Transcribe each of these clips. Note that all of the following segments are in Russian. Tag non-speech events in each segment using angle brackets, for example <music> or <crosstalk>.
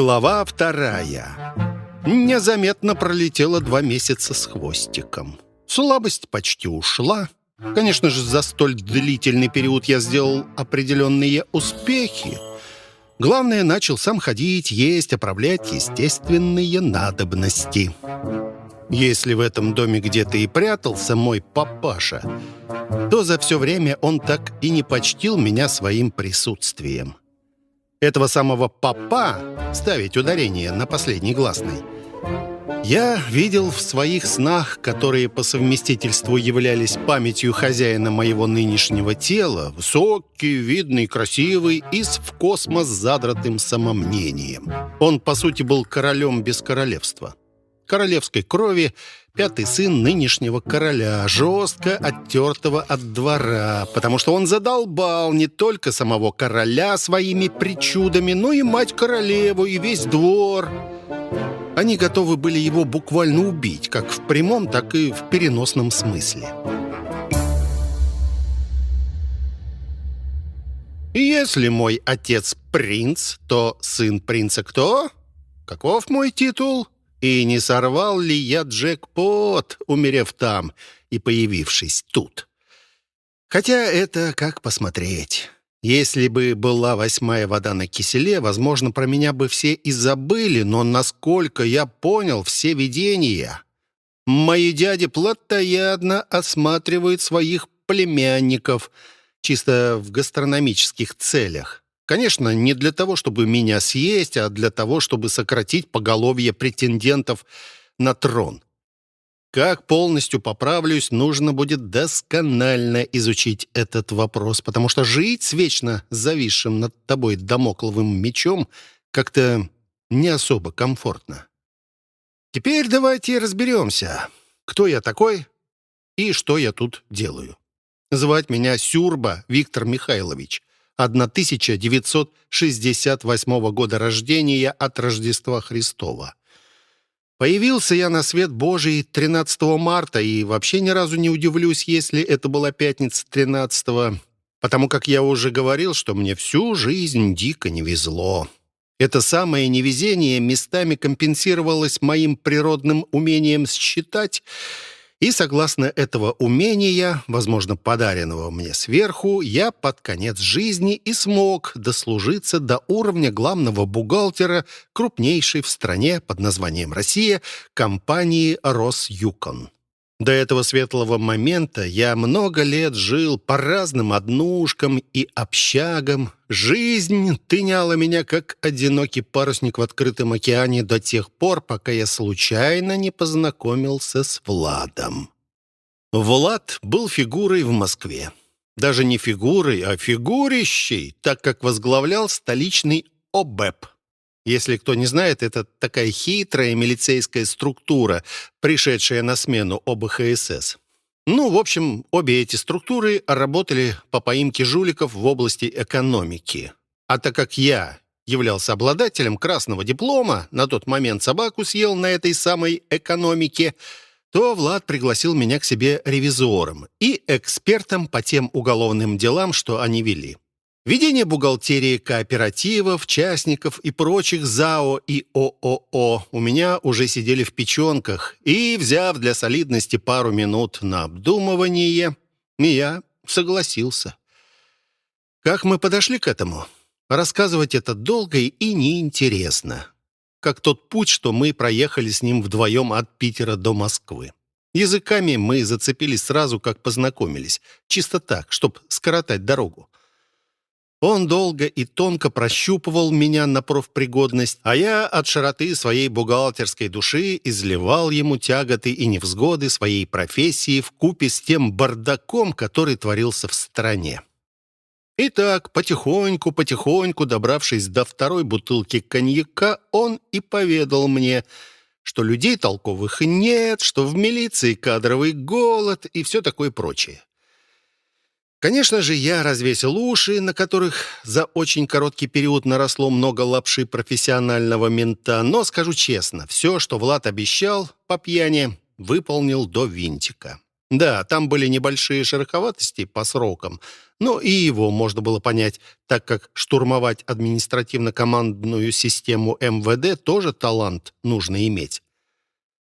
Глава вторая. Незаметно пролетело два месяца с хвостиком. Слабость почти ушла. Конечно же, за столь длительный период я сделал определенные успехи. Главное, начал сам ходить, есть, оправлять естественные надобности. Если в этом доме где-то и прятался мой папаша, то за все время он так и не почтил меня своим присутствием. Этого самого «папа» ставить ударение на последний гласный – я видел в своих снах, которые по совместительству являлись памятью хозяина моего нынешнего тела, высокий, видный, красивый и с в космос задратым самомнением. Он, по сути, был королем без королевства. Королевской крови, пятый сын нынешнего короля, жестко оттертого от двора, потому что он задолбал не только самого короля своими причудами, но и мать-королеву, и весь двор. Они готовы были его буквально убить, как в прямом, так и в переносном смысле. Если мой отец принц, то сын принца кто? Каков мой титул? И не сорвал ли я джекпот, умерев там и появившись тут? Хотя это как посмотреть. Если бы была восьмая вода на киселе, возможно, про меня бы все и забыли, но, насколько я понял, все видения... Мои дяди плотоядно осматривают своих племянников, чисто в гастрономических целях. Конечно, не для того, чтобы меня съесть, а для того, чтобы сократить поголовье претендентов на трон. Как полностью поправлюсь, нужно будет досконально изучить этот вопрос, потому что жить с вечно зависшим над тобой домокловым мечом как-то не особо комфортно. Теперь давайте разберемся, кто я такой и что я тут делаю. Звать меня Сюрба Виктор Михайлович, 1968 года рождения от Рождества Христова. Появился я на свет Божий 13 марта, и вообще ни разу не удивлюсь, если это была пятница 13 потому как я уже говорил, что мне всю жизнь дико не везло. Это самое невезение местами компенсировалось моим природным умением считать и согласно этого умения, возможно, подаренного мне сверху, я под конец жизни и смог дослужиться до уровня главного бухгалтера крупнейшей в стране под названием «Россия» компании «Росюкон». До этого светлого момента я много лет жил по разным однушкам и общагам. Жизнь тыняла меня, как одинокий парусник в открытом океане до тех пор, пока я случайно не познакомился с Владом. Влад был фигурой в Москве. Даже не фигурой, а фигурищей, так как возглавлял столичный ОБЭП если кто не знает, это такая хитрая милицейская структура, пришедшая на смену ОБХСС. Ну, в общем, обе эти структуры работали по поимке жуликов в области экономики. А так как я являлся обладателем красного диплома, на тот момент собаку съел на этой самой экономике, то Влад пригласил меня к себе ревизором и экспертом по тем уголовным делам, что они вели. Ведение бухгалтерии кооперативов, частников и прочих ЗАО и ООО у меня уже сидели в печенках, и, взяв для солидности пару минут на обдумывание, я согласился. Как мы подошли к этому? Рассказывать это долго и неинтересно. Как тот путь, что мы проехали с ним вдвоем от Питера до Москвы. Языками мы зацепились сразу, как познакомились. Чисто так, чтобы скоротать дорогу. Он долго и тонко прощупывал меня на профпригодность, а я от широты своей бухгалтерской души изливал ему тяготы и невзгоды своей профессии в купе с тем бардаком, который творился в стране. Итак, потихоньку, потихоньку, добравшись до второй бутылки коньяка, он и поведал мне, что людей толковых нет, что в милиции кадровый голод и все такое прочее. Конечно же, я развесил уши, на которых за очень короткий период наросло много лапши профессионального мента, но, скажу честно, все, что Влад обещал по пьяни, выполнил до винтика. Да, там были небольшие шероховатости по срокам, но и его можно было понять, так как штурмовать административно-командную систему МВД тоже талант нужно иметь.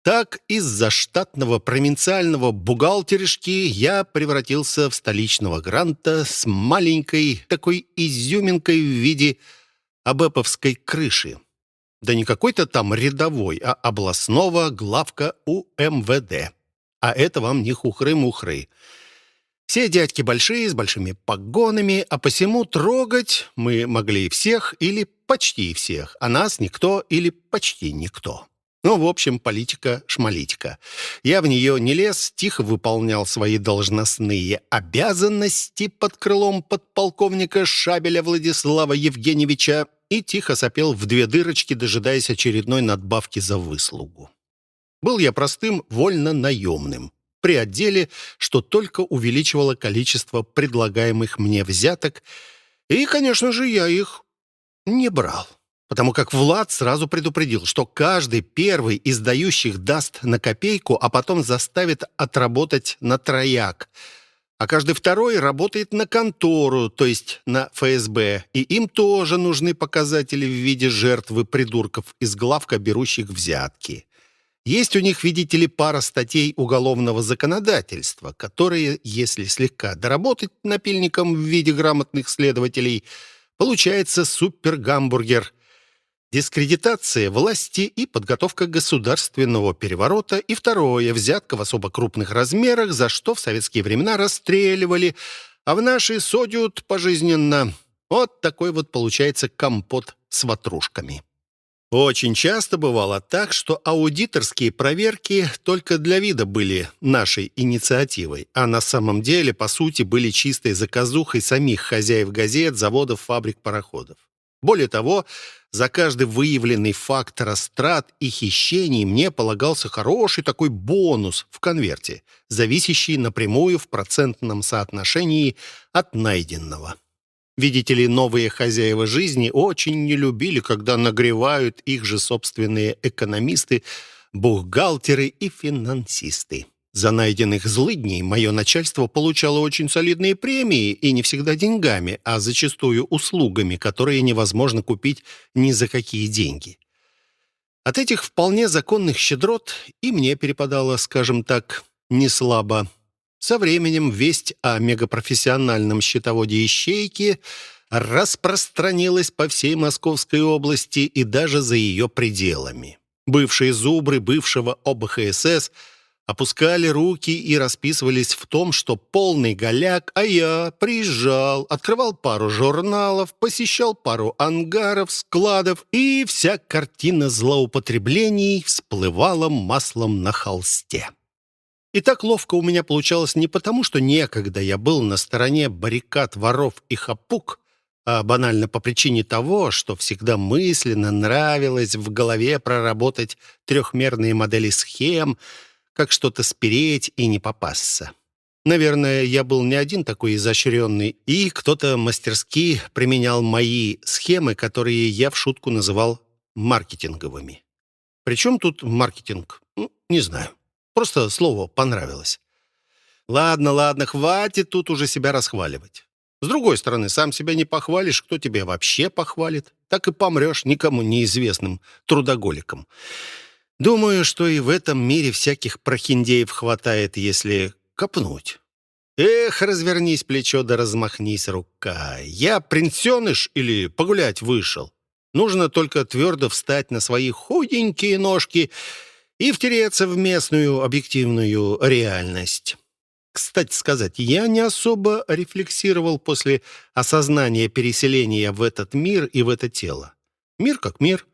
Так из-за штатного провинциального бухгалтеришки я превратился в столичного гранта с маленькой такой изюминкой в виде абэповской крыши. Да не какой-то там рядовой, а областного главка УМВД. А это вам не хухры-мухры. Все дядьки большие, с большими погонами, а посему трогать мы могли всех или почти всех, а нас никто или почти никто. Ну, в общем, политика-шмалитика. Я в нее не лез, тихо выполнял свои должностные обязанности под крылом подполковника Шабеля Владислава Евгеньевича и тихо сопел в две дырочки, дожидаясь очередной надбавки за выслугу. Был я простым вольно-наемным при отделе, что только увеличивало количество предлагаемых мне взяток, и, конечно же, я их не брал. Потому как Влад сразу предупредил, что каждый первый из дающих даст на копейку, а потом заставит отработать на трояк. А каждый второй работает на контору, то есть на ФСБ, и им тоже нужны показатели в виде жертвы придурков из главка, берущих взятки. Есть у них, видите ли, пара статей уголовного законодательства, которые, если слегка доработать напильником в виде грамотных следователей, получается супергамбургер. Дискредитация власти и подготовка государственного переворота. И второе, взятка в особо крупных размерах, за что в советские времена расстреливали, а в наши содют пожизненно. Вот такой вот получается компот с ватрушками. Очень часто бывало так, что аудиторские проверки только для вида были нашей инициативой, а на самом деле, по сути, были чистой заказухой самих хозяев газет, заводов, фабрик, пароходов. Более того, за каждый выявленный факт растрат и хищений мне полагался хороший такой бонус в конверте, зависящий напрямую в процентном соотношении от найденного. Видите ли, новые хозяева жизни очень не любили, когда нагревают их же собственные экономисты, бухгалтеры и финансисты. За найденных злыдней мое начальство получало очень солидные премии, и не всегда деньгами, а зачастую услугами, которые невозможно купить ни за какие деньги. От этих вполне законных щедрот и мне перепадало, скажем так, не слабо. Со временем весть о мегапрофессиональном счетоводе «Ищейки» распространилась по всей Московской области и даже за ее пределами. Бывшие зубры бывшего ОБХСС опускали руки и расписывались в том, что полный голяк, а я приезжал, открывал пару журналов, посещал пару ангаров, складов, и вся картина злоупотреблений всплывала маслом на холсте. И так ловко у меня получалось не потому, что некогда я был на стороне баррикад воров и хапук, а банально по причине того, что всегда мысленно нравилось в голове проработать трехмерные модели схем, как что-то спереть и не попасться. Наверное, я был не один такой изощренный, и кто-то мастерски применял мои схемы, которые я в шутку называл маркетинговыми. Причем тут маркетинг? Ну, не знаю. Просто слово понравилось. Ладно, ладно, хватит тут уже себя расхваливать. С другой стороны, сам себя не похвалишь, кто тебя вообще похвалит? Так и помрешь никому неизвестным трудоголиком. Думаю, что и в этом мире всяких прохиндеев хватает, если копнуть. Эх, развернись плечо да размахнись рука. Я принценыш или погулять вышел? Нужно только твердо встать на свои худенькие ножки и втереться в местную объективную реальность. Кстати сказать, я не особо рефлексировал после осознания переселения в этот мир и в это тело. Мир как мир.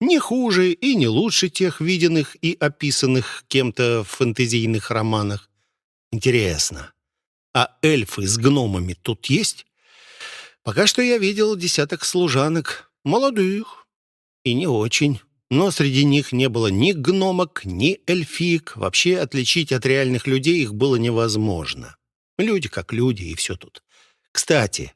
Не хуже и не лучше тех виденных и описанных кем-то в фэнтезийных романах. Интересно, а эльфы с гномами тут есть? Пока что я видел десяток служанок, молодых и не очень но среди них не было ни гномок, ни эльфик. Вообще отличить от реальных людей их было невозможно. Люди как люди, и все тут. Кстати,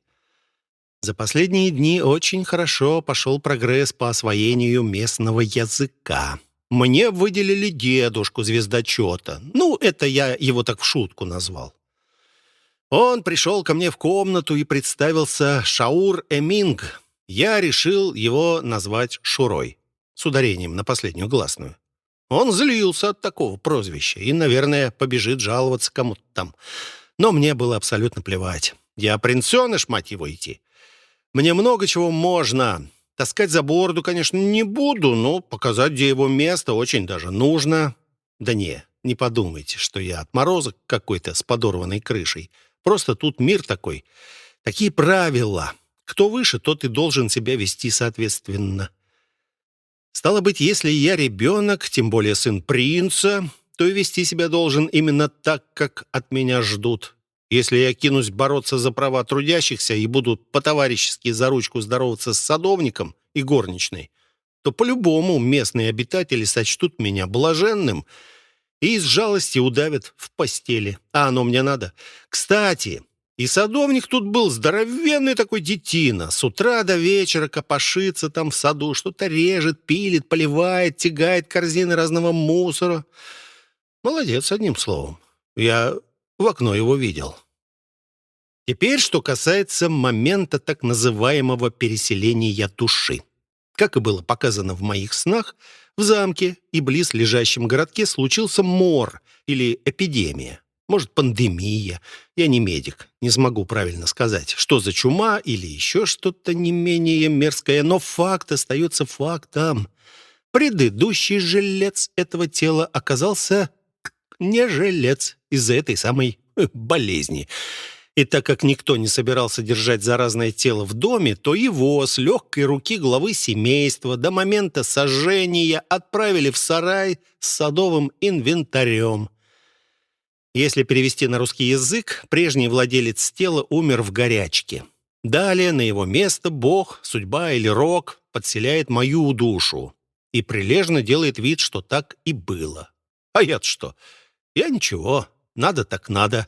за последние дни очень хорошо пошел прогресс по освоению местного языка. Мне выделили дедушку звездочета. Ну, это я его так в шутку назвал. Он пришел ко мне в комнату и представился Шаур Эминг. Я решил его назвать Шурой, с ударением на последнюю гласную. Он злился от такого прозвища и, наверное, побежит жаловаться кому-то там. Но мне было абсолютно плевать. Я принценыш, мать его, идти. Мне много чего можно. Таскать за бороду, конечно, не буду, но показать, где его место, очень даже нужно. Да не, не подумайте, что я отморозок какой-то с подорванной крышей. Просто тут мир такой. Такие правила. Кто выше, тот и должен себя вести соответственно. Стало быть, если я ребенок, тем более сын принца, то и вести себя должен именно так, как от меня ждут. Если я кинусь бороться за права трудящихся и буду по-товарищески за ручку здороваться с садовником и горничной, то по-любому местные обитатели сочтут меня блаженным — и из жалости удавят в постели. А оно мне надо. Кстати, и садовник тут был здоровенный такой детина. С утра до вечера копошится там в саду, что-то режет, пилит, поливает, тягает корзины разного мусора. Молодец, одним словом. Я в окно его видел. Теперь, что касается момента так называемого переселения души. Как и было показано в моих снах, в замке и близ лежащем городке случился мор или эпидемия. Может, пандемия. Я не медик, не смогу правильно сказать, что за чума или еще что-то не менее мерзкое, но факт остается фактом. Предыдущий жилец этого тела оказался не жилец из-за этой самой болезни. И так как никто не собирался держать заразное тело в доме, то его с легкой руки главы семейства до момента сожжения отправили в сарай с садовым инвентарем. Если перевести на русский язык, прежний владелец тела умер в горячке. Далее на его место Бог, судьба или рок подселяет мою душу и прилежно делает вид, что так и было. А я что? Я ничего, надо так надо.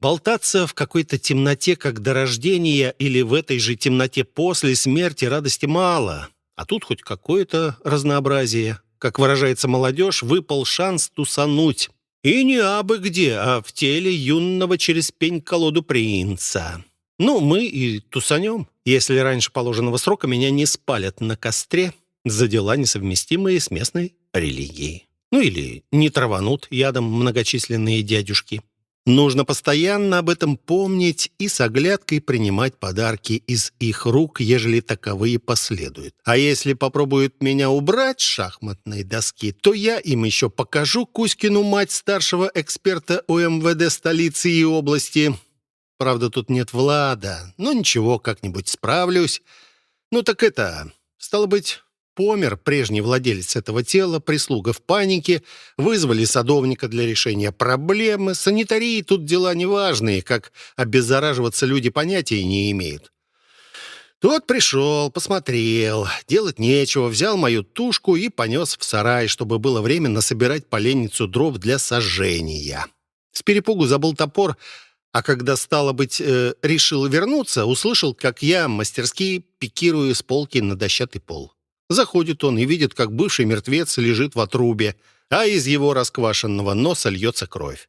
Болтаться в какой-то темноте, как до рождения, или в этой же темноте после смерти радости мало. А тут хоть какое-то разнообразие. Как выражается молодежь, выпал шанс тусануть. И не абы где, а в теле юного через пень-колоду принца. Ну, мы и тусанем. Если раньше положенного срока меня не спалят на костре за дела, несовместимые с местной религией. Ну или не траванут ядом многочисленные дядюшки. Нужно постоянно об этом помнить и с оглядкой принимать подарки из их рук, ежели таковые последуют. А если попробуют меня убрать с шахматной доски, то я им еще покажу Кузькину мать старшего эксперта УМВД столицы и области. Правда, тут нет Влада, но ничего, как-нибудь справлюсь. Ну так это, стало быть, Помер прежний владелец этого тела, прислуга в панике, вызвали садовника для решения проблемы. Санитарии тут дела неважные, как обеззараживаться люди понятия не имеют. Тот пришел, посмотрел, делать нечего, взял мою тушку и понес в сарай, чтобы было время насобирать поленницу дров для сожжения. С перепугу забыл топор, а когда, стало быть, э, решил вернуться, услышал, как я мастерски пикирую с полки на дощатый пол. Заходит он и видит, как бывший мертвец лежит в отрубе, а из его расквашенного носа льется кровь.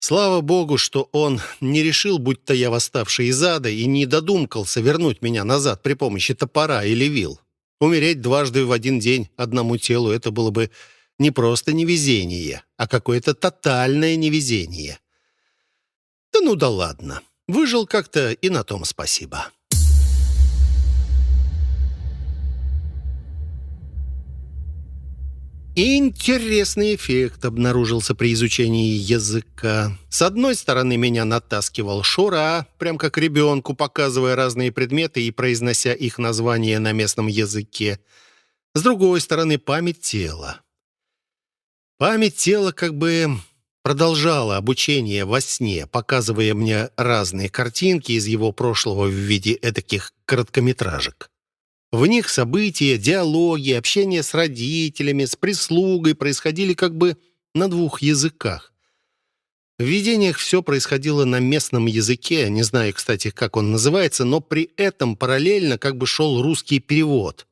Слава богу, что он не решил, будь-то я восставший из ада, и не додумкался вернуть меня назад при помощи топора или вил. Умереть дважды в один день одному телу — это было бы не просто невезение, а какое-то тотальное невезение. Да ну да ладно. Выжил как-то, и на том спасибо. Интересный эффект обнаружился при изучении языка. С одной стороны, меня натаскивал Шура, прям как ребенку, показывая разные предметы и произнося их названия на местном языке. С другой стороны, память тела. Память тела как бы продолжала обучение во сне, показывая мне разные картинки из его прошлого в виде этаких короткометражек. В них события, диалоги, общение с родителями, с прислугой происходили как бы на двух языках. В видениях все происходило на местном языке, не знаю, кстати, как он называется, но при этом параллельно как бы шел русский перевод.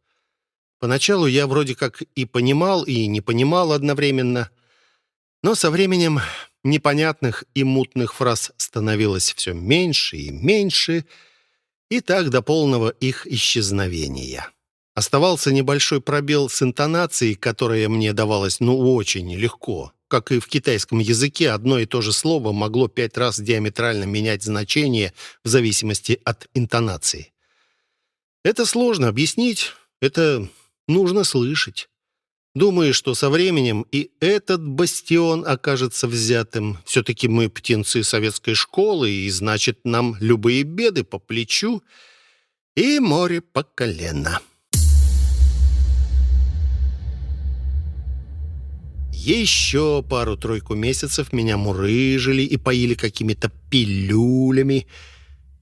Поначалу я вроде как и понимал, и не понимал одновременно, но со временем непонятных и мутных фраз становилось все меньше и меньше, и так до полного их исчезновения. Оставался небольшой пробел с интонацией, которая мне давалась ну очень легко. Как и в китайском языке, одно и то же слово могло пять раз диаметрально менять значение в зависимости от интонации. Это сложно объяснить, это нужно слышать. Думаю, что со временем и этот бастион окажется взятым. Все-таки мы птенцы советской школы, и значит, нам любые беды по плечу и море по колено. Еще пару-тройку месяцев меня мурыжили и поили какими-то пилюлями.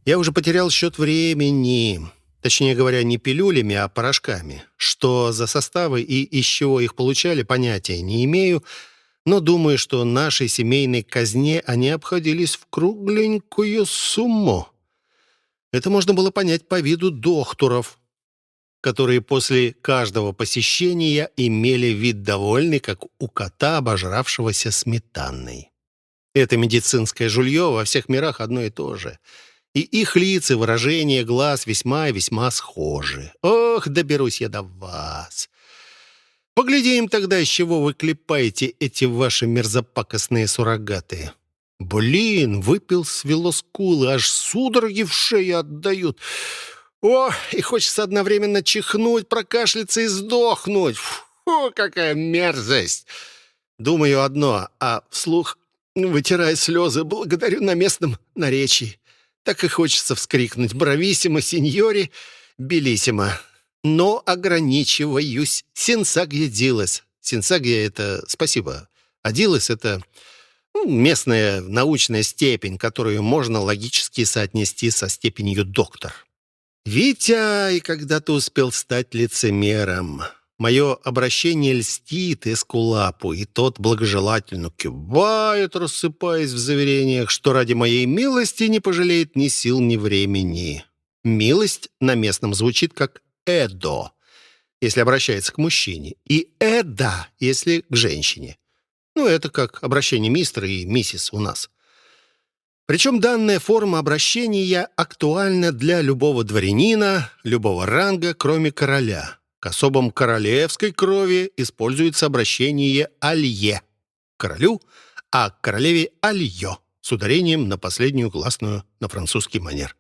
Я уже потерял счет времени. Точнее говоря, не пилюлями, а порошками. Что за составы и из чего их получали, понятия не имею, но думаю, что нашей семейной казне они обходились в кругленькую сумму. Это можно было понять по виду докторов, которые после каждого посещения имели вид довольный, как у кота, обожравшегося сметанной. Это медицинское жулье во всех мирах одно и то же. И их лица, выражения глаз весьма и весьма схожи. Ох, доберусь я до вас. Поглядим тогда, из чего вы клепаете эти ваши мерзопакостные суррогаты. Блин, выпил свело скулы, аж судороги в шее отдают. О, и хочется одновременно чихнуть, прокашляться и сдохнуть. Фу, какая мерзость! Думаю одно, а вслух, вытирая слезы, благодарю на местном наречии. Так и хочется вскрикнуть «Брависсимо, сеньори, белиссимо!» Но ограничиваюсь. Сенсагия дилас. Сенсагия — это спасибо. А дилас — это ну, местная научная степень, которую можно логически соотнести со степенью доктор. Витя и когда-то успел стать лицемером. Мое обращение льстит Эскулапу, и тот благожелательно кивает, рассыпаясь в заверениях, что ради моей милости не пожалеет ни сил, ни времени. Милость на местном звучит как «эдо», если обращается к мужчине, и «эда», если к женщине. Ну, это как обращение мистера и миссис у нас. Причем данная форма обращения актуальна для любого дворянина, любого ранга, кроме короля. К особам королевской крови используется обращение «алье» — королю, а к королеве «альё» с ударением на последнюю гласную на французский манер.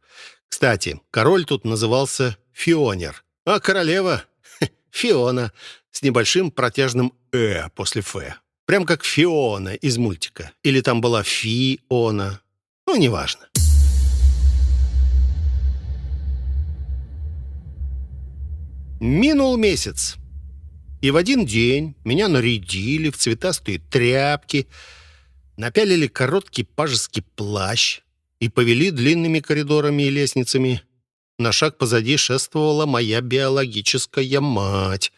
Кстати, король тут назывался Фионер, а королева — Фиона с небольшим протяжным «э» после «ф». Прям как Фиона из мультика. Или там была Фиона. Ну, неважно. Минул месяц. И в один день меня нарядили в цветастые тряпки, напялили короткий пажеский плащ и повели длинными коридорами и лестницами. На шаг позади шествовала моя биологическая мать,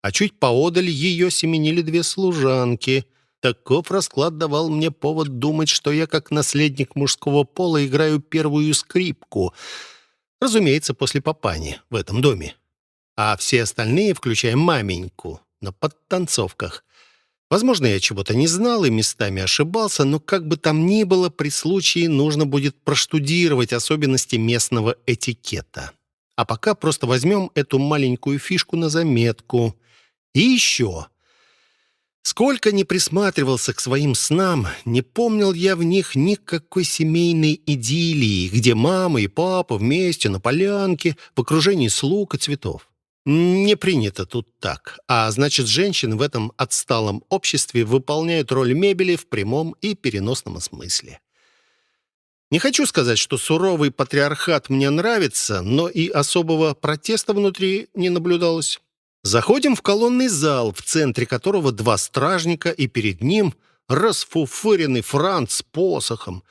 а чуть поодаль ее семенили две служанки — Таков расклад давал мне повод думать, что я, как наследник мужского пола, играю первую скрипку. Разумеется, после папани в этом доме. А все остальные, включая маменьку, на подтанцовках. Возможно, я чего-то не знал и местами ошибался, но как бы там ни было, при случае нужно будет проштудировать особенности местного этикета. А пока просто возьмем эту маленькую фишку на заметку. И еще... Сколько ни присматривался к своим снам, не помнил я в них никакой семейной идиллии, где мама и папа вместе на полянке в окружении слуг и цветов. Не принято тут так, а значит, женщины в этом отсталом обществе выполняют роль мебели в прямом и переносном смысле. Не хочу сказать, что суровый патриархат мне нравится, но и особого протеста внутри не наблюдалось. Заходим в колонный зал, в центре которого два стражника, и перед ним расфуфыренный Франц с посохом.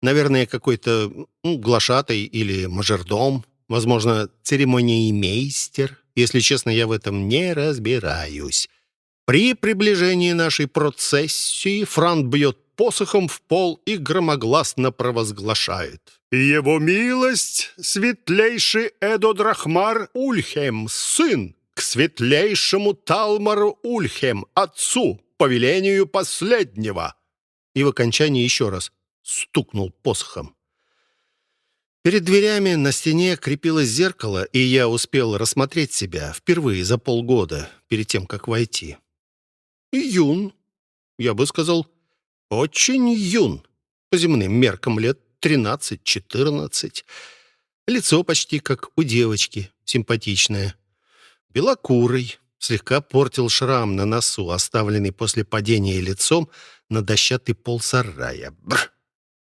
Наверное, какой-то ну, глашатай или мажордом, возможно, церемониймейстер. Если честно, я в этом не разбираюсь. При приближении нашей процессии Франт бьет посохом в пол и громогласно провозглашает. «Его милость, светлейший Эдодрахмар Ульхем, сын к светлейшему Талмару Ульхем, отцу, по велению последнего!» И в окончании еще раз стукнул посохом. Перед дверями на стене крепилось зеркало, и я успел рассмотреть себя впервые за полгода перед тем, как войти. Юн, я бы сказал, очень юн, по земным меркам лет 13-14. Лицо почти как у девочки, симпатичное. Белокурый, слегка портил шрам на носу, оставленный после падения лицом на дощатый пол сарая. Бррр!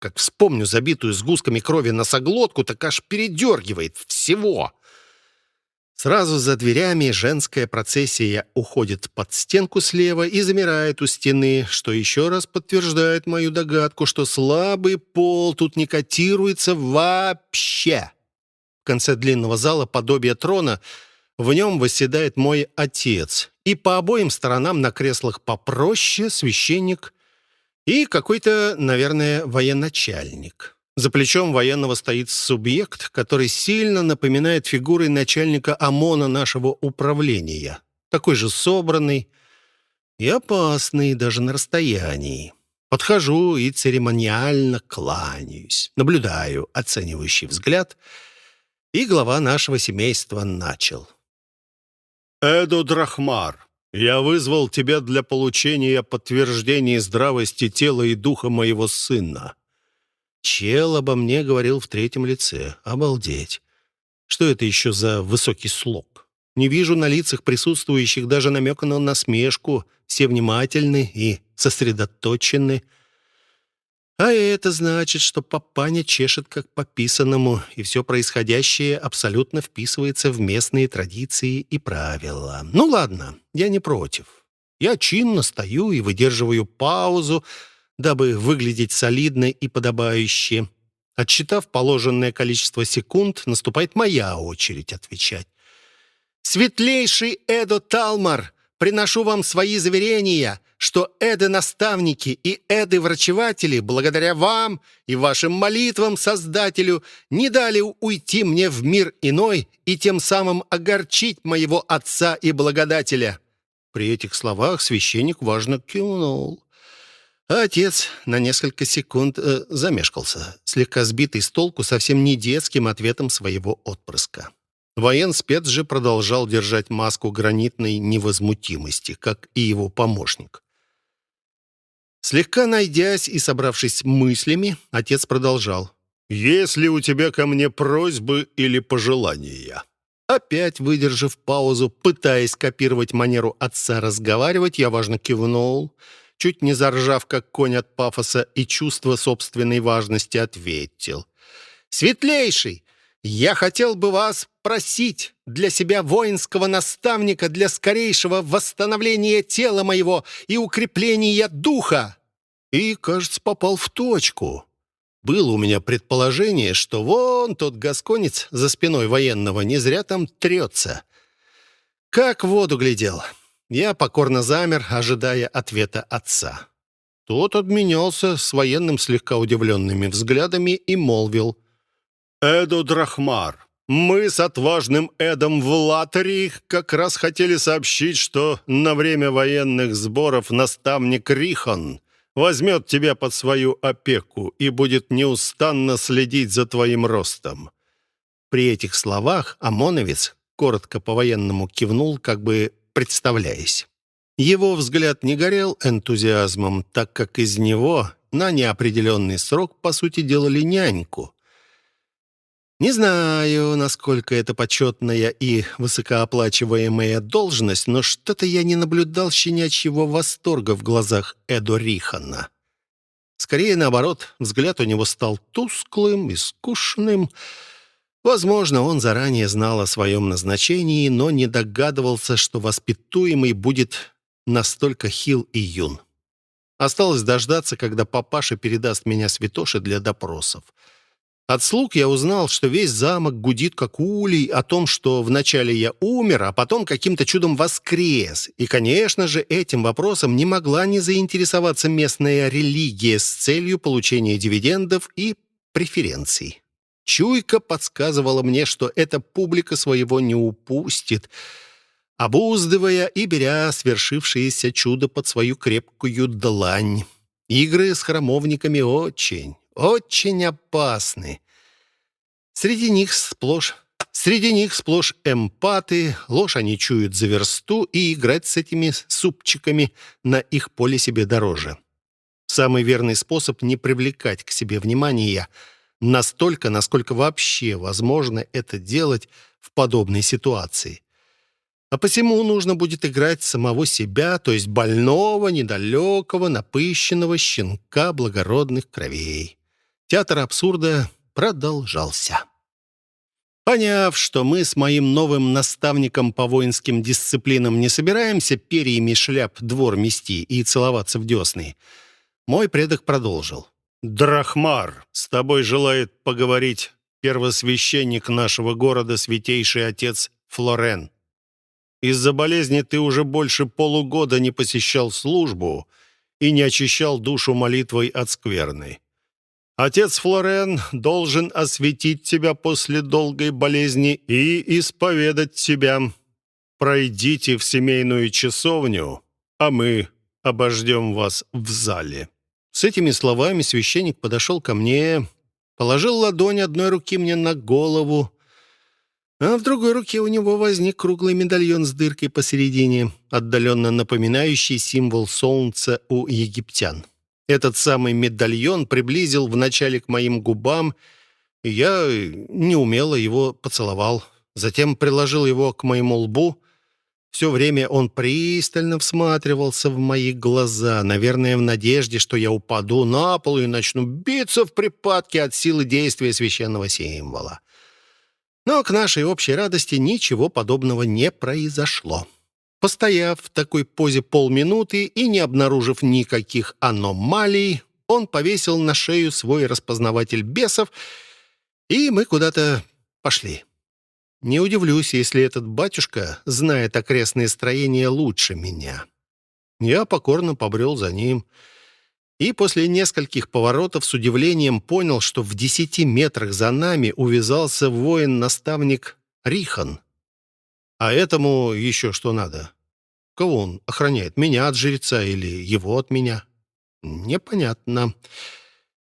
Как вспомню забитую сгустками крови носоглотку, так аж передергивает всего. Сразу за дверями женская процессия уходит под стенку слева и замирает у стены, что еще раз подтверждает мою догадку, что слабый пол тут не котируется вообще. В конце длинного зала подобие трона, в нем восседает мой отец, и по обоим сторонам на креслах попроще священник и какой-то, наверное, военачальник. За плечом военного стоит субъект, который сильно напоминает фигурой начальника ОМОНа нашего управления. Такой же собранный и опасный даже на расстоянии. Подхожу и церемониально кланяюсь. Наблюдаю оценивающий взгляд, и глава нашего семейства начал. «Эду Драхмар, я вызвал тебя для получения подтверждения здравости тела и духа моего сына. Чел обо мне говорил в третьем лице. Обалдеть. Что это еще за высокий слог? Не вижу на лицах присутствующих даже намека на насмешку. Все внимательны и сосредоточены. А это значит, что папаня чешет как по писанному, и все происходящее абсолютно вписывается в местные традиции и правила. Ну ладно, я не против. Я чинно стою и выдерживаю паузу, дабы выглядеть солидно и подобающе. Отсчитав положенное количество секунд, наступает моя очередь отвечать. «Светлейший Эдо Талмар, приношу вам свои заверения, что эды-наставники и эды-врачеватели, благодаря вам и вашим молитвам Создателю, не дали уйти мне в мир иной и тем самым огорчить моего отца и благодателя». При этих словах священник важно кивнул. Отец на несколько секунд э, замешкался, слегка сбитый с толку совсем не детским ответом своего отпрыска. Военспец же продолжал держать маску гранитной невозмутимости, как и его помощник. Слегка найдясь и собравшись мыслями, отец продолжал. «Есть ли у тебя ко мне просьбы или пожелания?» Опять выдержав паузу, пытаясь копировать манеру отца разговаривать, я важно кивнул, чуть не заржав, как конь от пафоса и чувства собственной важности, ответил. «Светлейший, я хотел бы вас просить для себя воинского наставника для скорейшего восстановления тела моего и укрепления духа. И, кажется, попал в точку. Было у меня предположение, что вон тот гасконец за спиной военного не зря там трется. Как в воду глядел. Я покорно замер, ожидая ответа отца. Тот обменялся с военным слегка удивленными взглядами и молвил — «Эду Драхмар, мы с отважным Эдом в как раз хотели сообщить, что на время военных сборов наставник Рихон возьмет тебя под свою опеку и будет неустанно следить за твоим ростом». При этих словах ОМОНовец коротко по-военному кивнул, как бы представляясь. Его взгляд не горел энтузиазмом, так как из него на неопределенный срок, по сути, делали няньку. Не знаю, насколько это почетная и высокооплачиваемая должность, но что-то я не наблюдал щенячьего восторга в глазах Эдо Рихана. Скорее, наоборот, взгляд у него стал тусклым и скучным. Возможно, он заранее знал о своем назначении, но не догадывался, что воспитуемый будет настолько хил и юн. Осталось дождаться, когда папаша передаст меня святоши для допросов. От слуг я узнал, что весь замок гудит как улей о том, что вначале я умер, а потом каким-то чудом воскрес. И, конечно же, этим вопросом не могла не заинтересоваться местная религия с целью получения дивидендов и преференций. Чуйка подсказывала мне, что эта публика своего не упустит. обуздывая и беря свершившееся чудо под свою крепкую длань. Игры с храмовниками очень, очень опасны. Среди них сплошь Среди них сплошь эмпаты, ложь они чуют за версту, и играть с этими супчиками на их поле себе дороже. Самый верный способ не привлекать к себе внимания настолько, насколько вообще возможно это делать в подобной ситуации. А посему нужно будет играть самого себя, то есть больного, недалекого, напыщенного щенка благородных кровей. Театр абсурда продолжался. Поняв, что мы с моим новым наставником по воинским дисциплинам не собираемся перьями шляп двор мести и целоваться в десны, мой предок продолжил. «Драхмар, с тобой желает поговорить первосвященник нашего города, святейший отец Флорен. Из-за болезни ты уже больше полугода не посещал службу и не очищал душу молитвой от скверны. Отец Флорен должен осветить тебя после долгой болезни и исповедать тебя. Пройдите в семейную часовню, а мы обождем вас в зале». С этими словами священник подошел ко мне, положил ладонь одной руки мне на голову, а в другой руке у него возник круглый медальон с дыркой посередине, отдаленно напоминающий символ солнца у египтян. Этот самый медальон приблизил вначале к моим губам, и я неумело его поцеловал. Затем приложил его к моему лбу. Все время он пристально всматривался в мои глаза, наверное, в надежде, что я упаду на пол и начну биться в припадке от силы действия священного символа. Но к нашей общей радости ничего подобного не произошло. Постояв в такой позе полминуты и не обнаружив никаких аномалий, он повесил на шею свой распознаватель бесов, и мы куда-то пошли. Не удивлюсь, если этот батюшка знает окрестные строения лучше меня. Я покорно побрел за ним, и после нескольких поворотов с удивлением понял, что в десяти метрах за нами увязался воин-наставник Рихан. А этому еще что надо? Кого он охраняет? Меня от жреца или его от меня? Непонятно.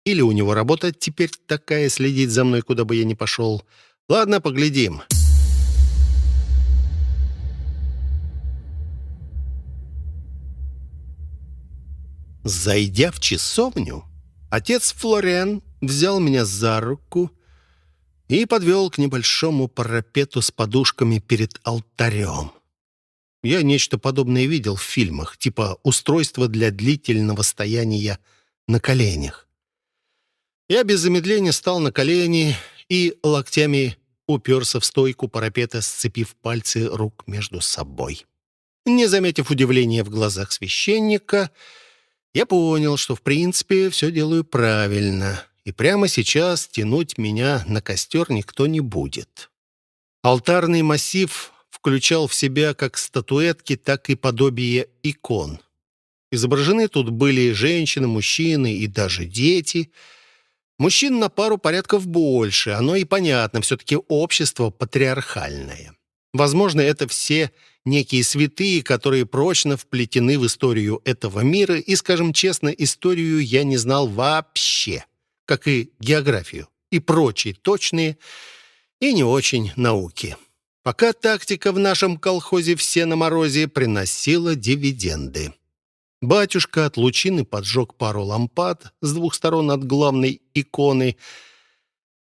Или у него работа теперь такая, следить за мной, куда бы я ни пошел. Ладно, поглядим. Зайдя в часовню, отец Флорен взял меня за руку и подвел к небольшому парапету с подушками перед алтарем. Я нечто подобное видел в фильмах, типа устройство для длительного стояния на коленях. Я без замедления стал на колени и локтями уперся в стойку парапета, сцепив пальцы рук между собой. Не заметив удивления в глазах священника, я понял, что в принципе все делаю правильно, и прямо сейчас тянуть меня на костер никто не будет. Алтарный массив включал в себя как статуэтки, так и подобие икон. Изображены тут были женщины, мужчины и даже дети. Мужчин на пару порядков больше, оно и понятно, все-таки общество патриархальное. Возможно, это все некие святые, которые прочно вплетены в историю этого мира, и, скажем честно, историю я не знал вообще, как и географию, и прочие точные и не очень науки. Пока тактика в нашем колхозе «Все на морозе» приносила дивиденды. Батюшка от лучины поджег пару лампад с двух сторон от главной иконы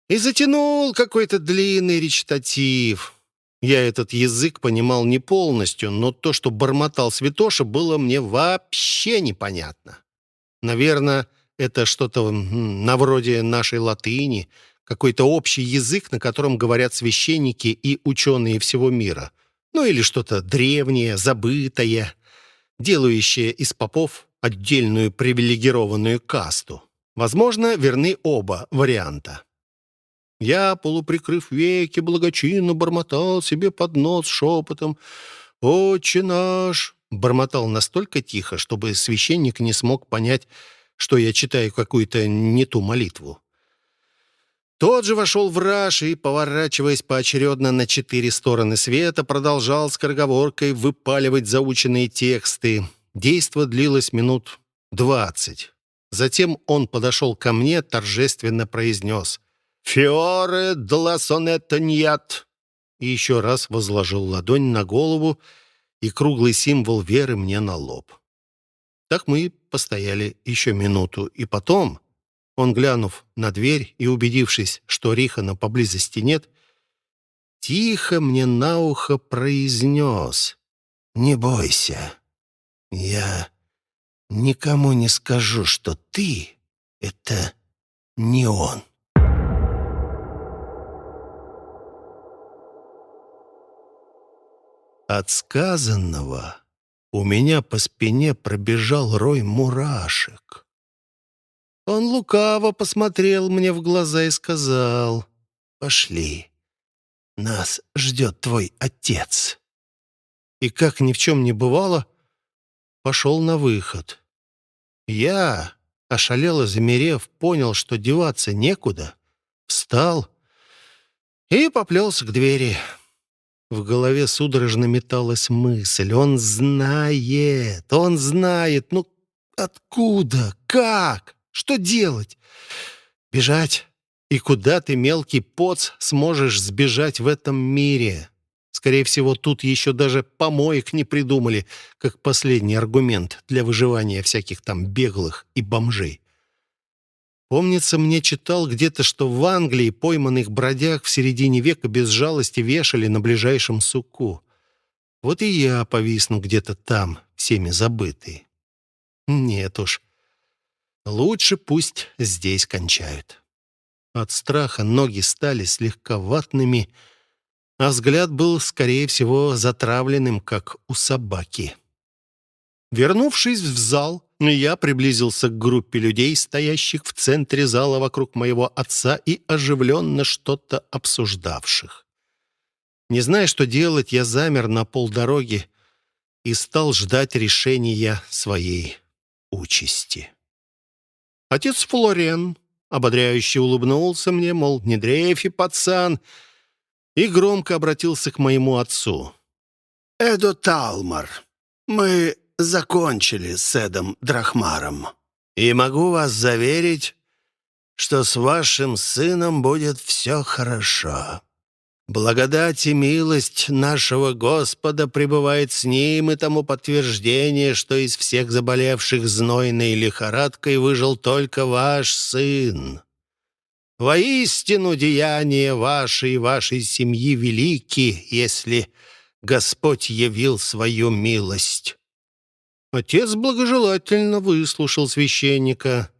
и затянул какой-то длинный речитатив. Я этот язык понимал не полностью, но то, что бормотал святоша, было мне вообще непонятно. Наверное, это что-то на вроде нашей латыни — какой-то общий язык, на котором говорят священники и ученые всего мира. Ну или что-то древнее, забытое, делающее из попов отдельную привилегированную касту. Возможно, верны оба варианта. Я, полуприкрыв веки, благочинно бормотал себе под нос шепотом «Отче наш!» Бормотал настолько тихо, чтобы священник не смог понять, что я читаю какую-то не ту молитву. Тот же вошел в раж и, поворачиваясь поочередно на четыре стороны света, продолжал скороговоркой выпаливать заученные тексты. Действо длилось минут двадцать. Затем он подошел ко мне, торжественно произнес «Фиоре дла ньят!» и еще раз возложил ладонь на голову и круглый символ веры мне на лоб. Так мы постояли еще минуту, и потом он, глянув на дверь и убедившись, что Рихана поблизости нет, тихо мне на ухо произнес «Не бойся, я никому не скажу, что ты — это не он». От сказанного у меня по спине пробежал рой мурашек. Он лукаво посмотрел мне в глаза и сказал, «Пошли, нас ждет твой отец». И, как ни в чем не бывало, пошел на выход. Я, ошалело замерев, понял, что деваться некуда, встал и поплелся к двери. В голове судорожно металась мысль. Он знает, он знает. Ну, откуда? Как? Что делать? Бежать? И куда ты, мелкий поц, сможешь сбежать в этом мире? Скорее всего, тут еще даже помоек не придумали, как последний аргумент для выживания всяких там беглых и бомжей. Помнится, мне читал где-то, что в Англии пойманных бродяг в середине века без жалости вешали на ближайшем суку. Вот и я повисну где-то там, всеми забытый. Нет уж, Лучше пусть здесь кончают. От страха ноги стали слегка ватными, а взгляд был, скорее всего, затравленным, как у собаки. Вернувшись в зал, я приблизился к группе людей, стоящих в центре зала вокруг моего отца и оживленно что-то обсуждавших. Не зная, что делать, я замер на полдороги и стал ждать решения своей участи. Отец Флорен ободряюще улыбнулся мне, мол, не дрейфи, пацан, и громко обратился к моему отцу. «Эдо Талмар, мы закончили с Эдом Драхмаром, и могу вас заверить, что с вашим сыном будет все хорошо. Благодать и милость нашего Господа пребывает с ним, и тому подтверждение, что из всех заболевших знойной лихорадкой выжил только ваш сын. Воистину деяния ваши и вашей семьи велики, если Господь явил свою милость». Отец благожелательно выслушал священника.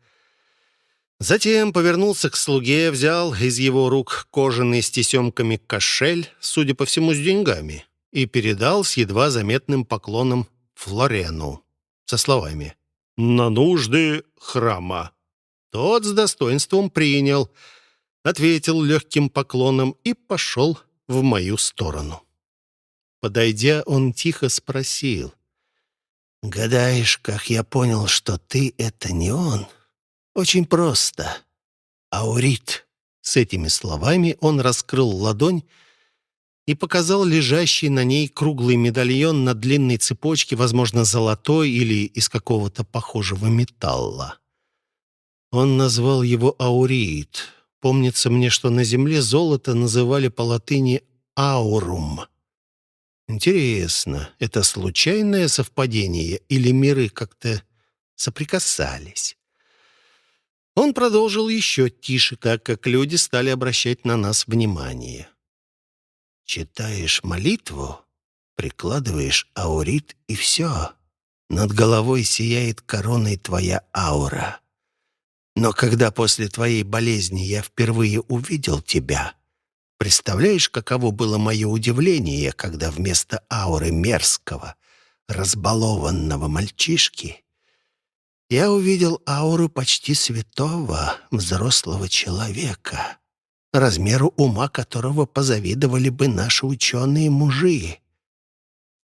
Затем повернулся к слуге, взял из его рук кожаный с тесемками кошель, судя по всему, с деньгами, и передал с едва заметным поклоном Флорену со словами «На нужды храма». Тот с достоинством принял, ответил легким поклоном и пошел в мою сторону. Подойдя, он тихо спросил. «Гадаешь, как я понял, что ты — это не он?» Очень просто. Аурит. С этими словами он раскрыл ладонь и показал лежащий на ней круглый медальон на длинной цепочке, возможно, золотой или из какого-то похожего металла. Он назвал его аурит. Помнится мне, что на земле золото называли по латыни аурум. Интересно, это случайное совпадение или миры как-то соприкасались? Он продолжил еще тише, так как люди стали обращать на нас внимание. «Читаешь молитву, прикладываешь аурит, и все. Над головой сияет короной твоя аура. Но когда после твоей болезни я впервые увидел тебя, представляешь, каково было мое удивление, когда вместо ауры мерзкого, разбалованного мальчишки я увидел ауру почти святого, взрослого человека, размеру ума которого позавидовали бы наши ученые-мужи.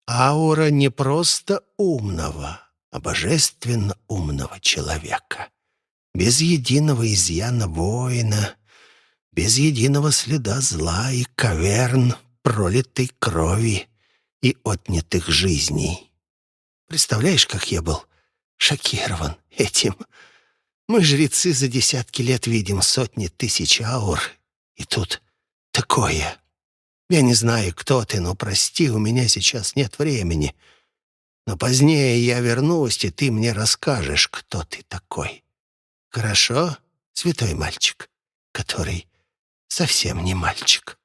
Аура не просто умного, а божественно умного человека, без единого изъяна воина, без единого следа зла и каверн, пролитой крови и отнятых жизней. Представляешь, как я был шокирован этим? Мы, жрецы, за десятки лет видим сотни тысяч аур, и тут такое. Я не знаю, кто ты, но прости, у меня сейчас нет времени. Но позднее я вернусь, и ты мне расскажешь, кто ты такой. Хорошо, святой мальчик, который совсем не мальчик».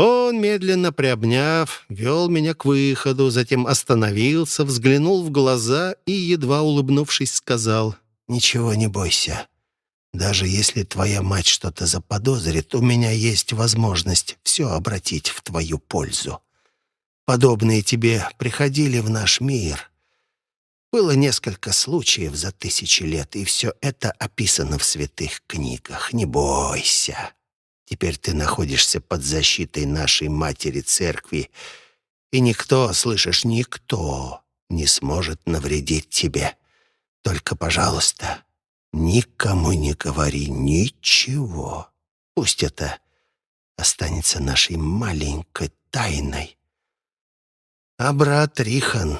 Он, медленно приобняв, вел меня к выходу, затем остановился, взглянул в глаза и, едва улыбнувшись, сказал, «Ничего не бойся. Даже если твоя мать что-то заподозрит, у меня есть возможность все обратить в твою пользу. Подобные тебе приходили в наш мир. Было несколько случаев за тысячи лет, и все это описано в святых книгах. Не бойся. Теперь ты находишься под защитой нашей матери церкви, и никто, слышишь, никто не сможет навредить тебе. Только, пожалуйста, никому не говори ничего. Пусть это останется нашей маленькой тайной. А брат Рихан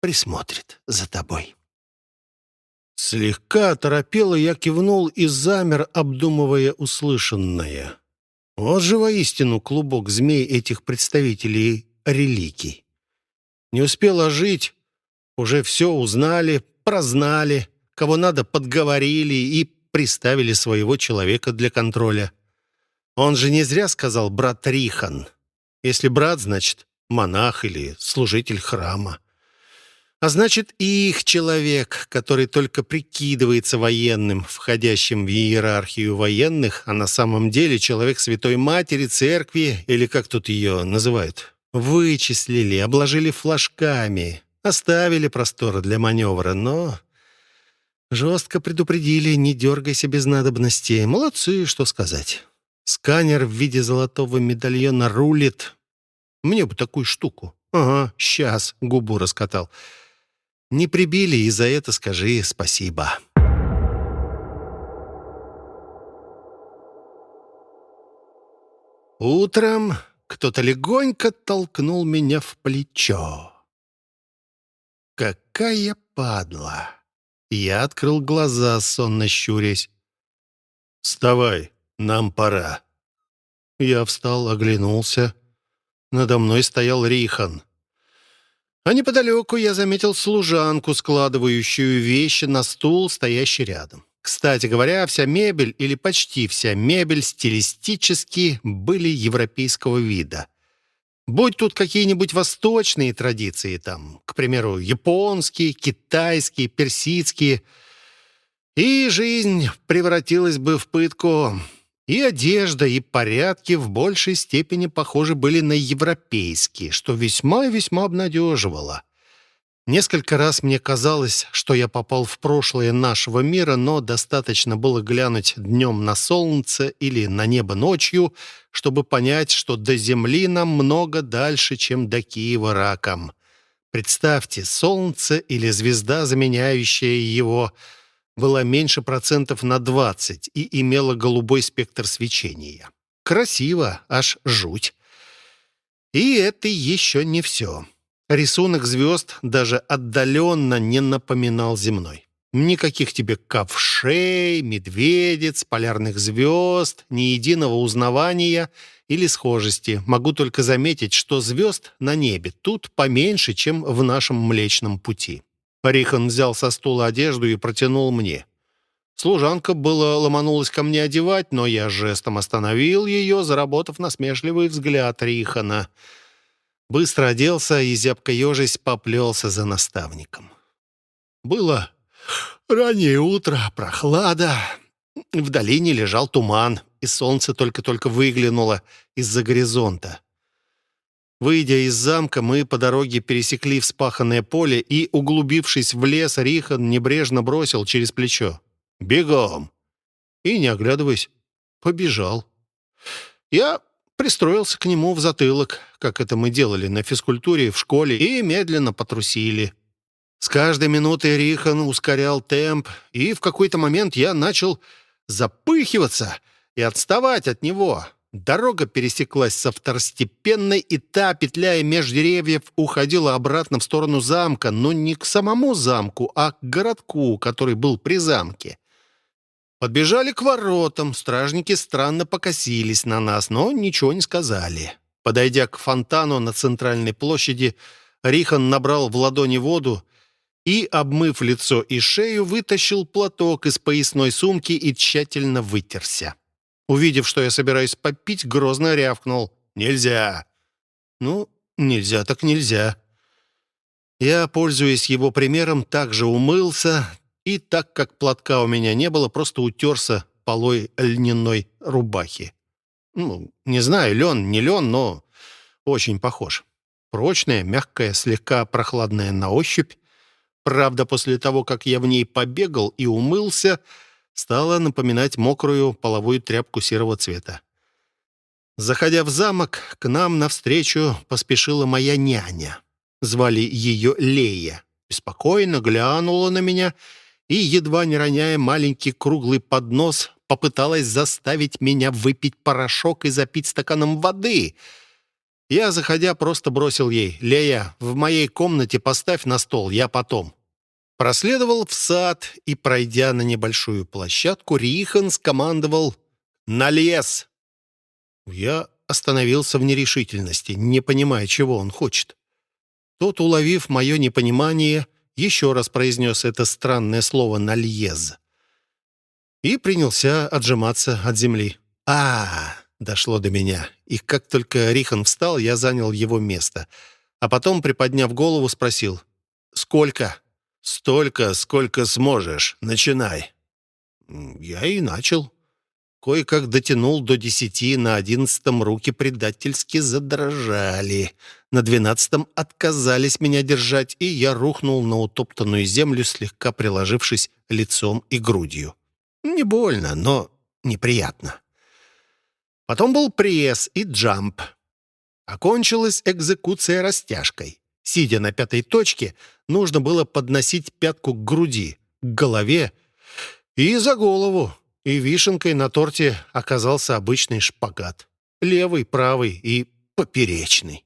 присмотрит за тобой». Слегка оторопело я кивнул и замер, обдумывая услышанное. Вот же воистину клубок змей этих представителей религий. Не успел ожить, уже все узнали, прознали, кого надо подговорили и приставили своего человека для контроля. Он же не зря сказал «брат Рихан». Если брат, значит, монах или служитель храма. А значит, и их человек, который только прикидывается военным, входящим в иерархию военных, а на самом деле человек Святой Матери, Церкви, или как тут ее называют, вычислили, обложили флажками, оставили простор для маневра, но жестко предупредили, не дергайся без надобности. Молодцы, что сказать. Сканер в виде золотого медальона рулит. Мне бы такую штуку. Ага, сейчас губу раскатал. Не прибили, и за это скажи спасибо. Утром кто-то легонько толкнул меня в плечо. Какая падла! Я открыл глаза, сонно щурясь. «Вставай, нам пора». Я встал, оглянулся. Надо мной стоял Рихан. А неподалеку я заметил служанку, складывающую вещи на стул, стоящий рядом. Кстати говоря, вся мебель, или почти вся мебель, стилистически были европейского вида. Будь тут какие-нибудь восточные традиции, там, к примеру, японские, китайские, персидские, и жизнь превратилась бы в пытку. И одежда, и порядки в большей степени похожи были на европейские, что весьма и весьма обнадеживало. Несколько раз мне казалось, что я попал в прошлое нашего мира, но достаточно было глянуть днем на солнце или на небо ночью, чтобы понять, что до Земли нам много дальше, чем до Киева раком. Представьте, солнце или звезда, заменяющая его — была меньше процентов на 20 и имела голубой спектр свечения. Красиво, аж жуть. И это еще не все. Рисунок звезд даже отдаленно не напоминал земной. Никаких тебе ковшей, медведец, полярных звезд, ни единого узнавания или схожести. Могу только заметить, что звезд на небе тут поменьше, чем в нашем Млечном Пути. Рихан взял со стула одежду и протянул мне. Служанка было ломанулась ко мне одевать, но я жестом остановил ее, заработав насмешливый взгляд Рихана. Быстро оделся и, зябко ежись, поплелся за наставником. Было раннее утро, прохлада. В долине лежал туман, и солнце только-только выглянуло из-за горизонта. Выйдя из замка, мы по дороге пересекли вспаханное поле и, углубившись в лес, Рихан небрежно бросил через плечо. «Бегом!» И, не оглядываясь, побежал. Я пристроился к нему в затылок, как это мы делали на физкультуре в школе, и медленно потрусили. С каждой минутой Рихан ускорял темп, и в какой-то момент я начал запыхиваться. и отставать от него. Дорога пересеклась со второстепенной, и та, петляя меж деревьев, уходила обратно в сторону замка, но не к самому замку, а к городку, который был при замке. Подбежали к воротам, стражники странно покосились на нас, но ничего не сказали. Подойдя к фонтану на центральной площади, Рихан набрал в ладони воду и, обмыв лицо и шею, вытащил платок из поясной сумки и тщательно вытерся. Увидев, что я собираюсь попить, грозно рявкнул. «Нельзя!» «Ну, нельзя так нельзя». Я, пользуясь его примером, также умылся, и так как платка у меня не было, просто утерся полой льняной рубахи. Ну, не знаю, лен, не лен, но очень похож. Прочная, мягкая, слегка прохладная на ощупь. Правда, после того, как я в ней побегал и умылся, стала напоминать мокрую половую тряпку серого цвета. Заходя в замок, к нам навстречу поспешила моя няня. Звали ее Лея. Беспокойно глянула на меня и, едва не роняя маленький круглый поднос, попыталась заставить меня выпить порошок и запить стаканом воды. Я, заходя, просто бросил ей «Лея, в моей комнате поставь на стол, я потом». Проследовал в сад и, пройдя на небольшую площадку, Рихан скомандовал «На лес!». Я остановился в нерешительности, не понимая, чего он хочет. Тот, уловив мое непонимание, еще раз произнес это странное слово «нальез» и принялся отжиматься от земли. а, дошло до меня, и как только Рихан встал, я занял его место, а потом, приподняв голову, спросил «Сколько?» «Столько, сколько сможешь. Начинай». Я и начал. Кое-как дотянул до десяти, на одиннадцатом руки предательски задрожали. На двенадцатом отказались меня держать, и я рухнул на утоптанную землю, слегка приложившись лицом и грудью. Не больно, но неприятно. Потом был пресс и джамп. Окончилась экзекуция растяжкой. Сидя на пятой точке, нужно было подносить пятку к груди, к голове и за голову. И вишенкой на торте оказался обычный шпагат. Левый, правый и поперечный.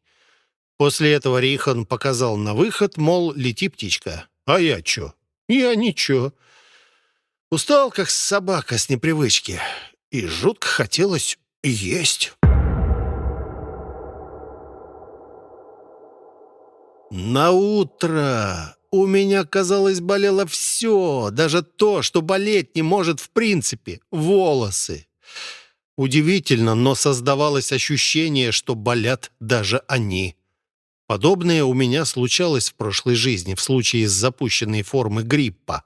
После этого Рихан показал на выход, мол, лети, птичка. А я чё? Я ничего. Устал, как собака с непривычки. И жутко хотелось есть. На утро у меня, казалось, болело все, даже то, что болеть не может в принципе, волосы. Удивительно, но создавалось ощущение, что болят даже они. Подобное у меня случалось в прошлой жизни, в случае с запущенной формы гриппа.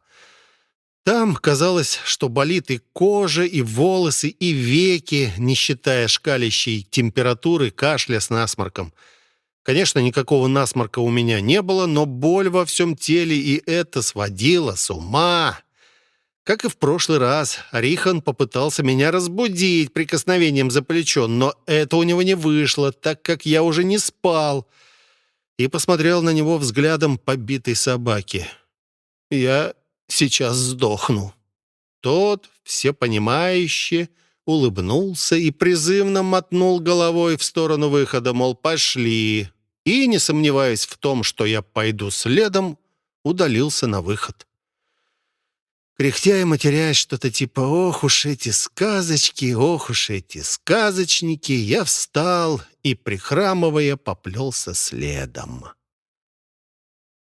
Там казалось, что болит и кожа, и волосы, и веки, не считая шкалящей температуры, кашля с насморком – Конечно, никакого насморка у меня не было, но боль во всем теле и это сводило с ума. Как и в прошлый раз, Рихан попытался меня разбудить прикосновением за плечо, но это у него не вышло, так как я уже не спал, и посмотрел на него взглядом побитой собаки. Я сейчас сдохну. Тот, всепонимающе, улыбнулся и призывно мотнул головой в сторону выхода, мол, пошли и, не сомневаясь в том, что я пойду следом, удалился на выход. Кряхтя и матерясь что-то типа «Ох уж эти сказочки, ох уж эти сказочники», я встал и, прихрамывая, поплелся следом.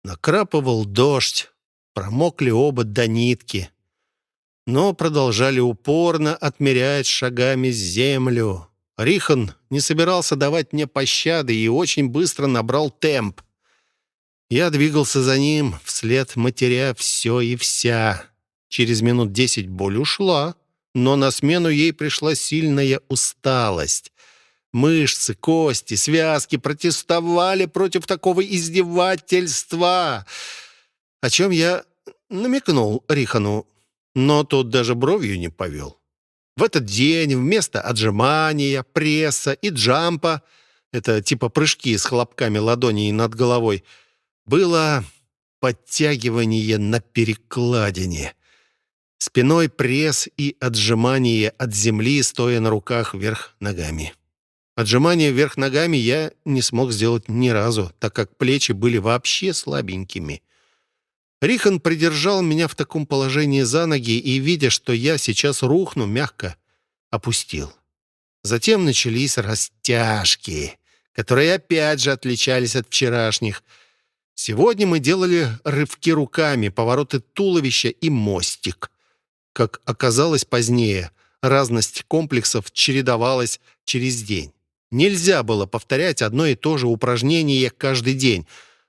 Накрапывал дождь, промокли оба до нитки, но продолжали упорно отмерять шагами землю. Рихан не собирался давать мне пощады и очень быстро набрал темп. Я двигался за ним, вслед матеря все и вся. Через минут десять боль ушла, но на смену ей пришла сильная усталость. Мышцы, кости, связки протестовали против такого издевательства, о чем я намекнул Рихану, но тот даже бровью не повел. В этот день вместо отжимания, пресса и джампа, это типа прыжки с хлопками ладоней над головой, было подтягивание на перекладине. Спиной пресс и отжимание от земли, стоя на руках вверх ногами. Отжимания вверх ногами я не смог сделать ни разу, так как плечи были вообще слабенькими. Рихан придержал меня в таком положении за ноги и, видя, что я сейчас рухну, мягко опустил. Затем начались растяжки, которые опять же отличались от вчерашних. Сегодня мы делали рывки руками, повороты туловища и мостик. Как оказалось позднее, разность комплексов чередовалась через день. Нельзя было повторять одно и то же упражнение каждый день,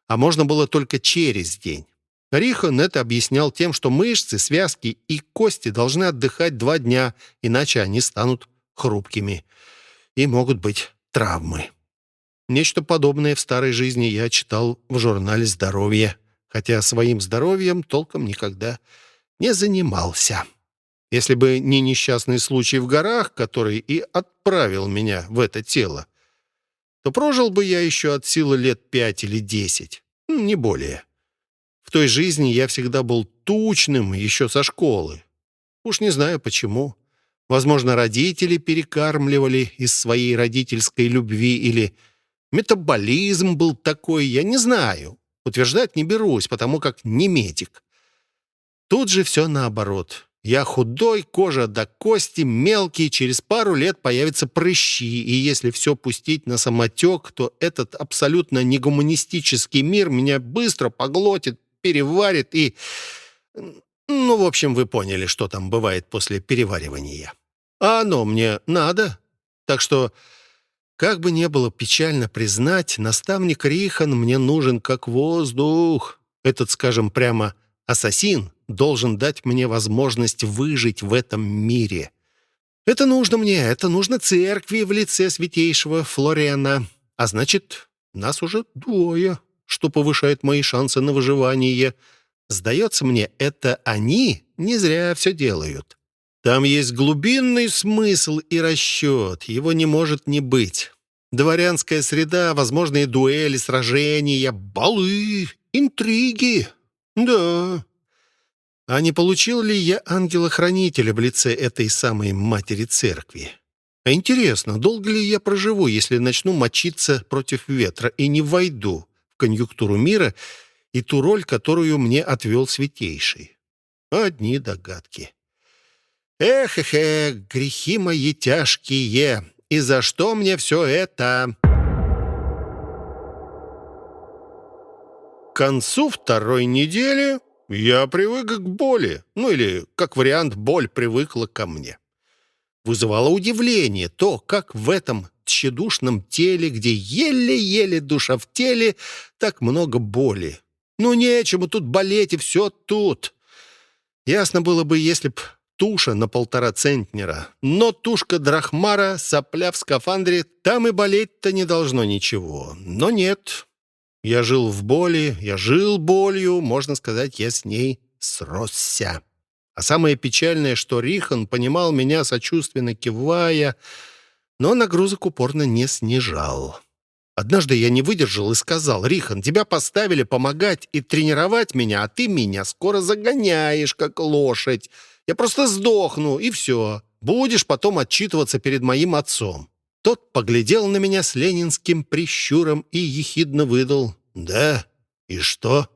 а можно было только через день. Рихон это объяснял тем, что мышцы, связки и кости должны отдыхать два дня, иначе они станут хрупкими. И могут быть травмы. Нечто подобное в старой жизни я читал в журнале «Здоровье», хотя своим здоровьем толком никогда не занимался. Если бы не несчастный случай в горах, который и отправил меня в это тело, то прожил бы я еще от силы лет пять или десять, не более. Той жизни я всегда был тучным еще со школы. Уж не знаю почему. Возможно, родители перекармливали из своей родительской любви или метаболизм был такой, я не знаю. Утверждать не берусь, потому как не медик. Тут же все наоборот. Я худой, кожа до кости, мелкий, через пару лет появятся прыщи, и если все пустить на самотек, то этот абсолютно негуманистический мир меня быстро поглотит, переварит и... Ну, в общем, вы поняли, что там бывает после переваривания. А оно мне надо. Так что, как бы не было печально признать, наставник Рихан мне нужен как воздух. Этот, скажем прямо, ассасин должен дать мне возможность выжить в этом мире. Это нужно мне, это нужно церкви в лице святейшего Флориана. А значит, нас уже двое, что повышает мои шансы на выживание. Сдается мне, это они не зря все делают. Там есть глубинный смысл и расчет, его не может не быть. Дворянская среда, возможные дуэли, сражения, балы, интриги. Да, а не получил ли я ангела-хранителя в лице этой самой матери церкви? А интересно, долго ли я проживу, если начну мочиться против ветра и не войду в конъюнктуру мира и ту роль, которую мне отвел Святейший? Одни догадки. Эх-эх-эх, грехи мои тяжкие, и за что мне все это? К концу второй недели я привык к боли, ну или, как вариант, боль привыкла ко мне. Вызывало удивление то, как в этом тщедушном теле, где еле-еле душа в теле, так много боли. Ну, нечему тут болеть, и все тут. Ясно было бы, если б туша на полтора центнера, но тушка Драхмара, сопля в скафандре, там и болеть-то не должно ничего. Но нет, я жил в боли, я жил болью, можно сказать, я с ней сросся. А самое печальное, что Рихан понимал меня, сочувственно кивая, но нагрузок упорно не снижал. Однажды я не выдержал и сказал, «Рихан, тебя поставили помогать и тренировать меня, а ты меня скоро загоняешь, как лошадь. Я просто сдохну, и все. Будешь потом отчитываться перед моим отцом». Тот поглядел на меня с ленинским прищуром и ехидно выдал. «Да? И что?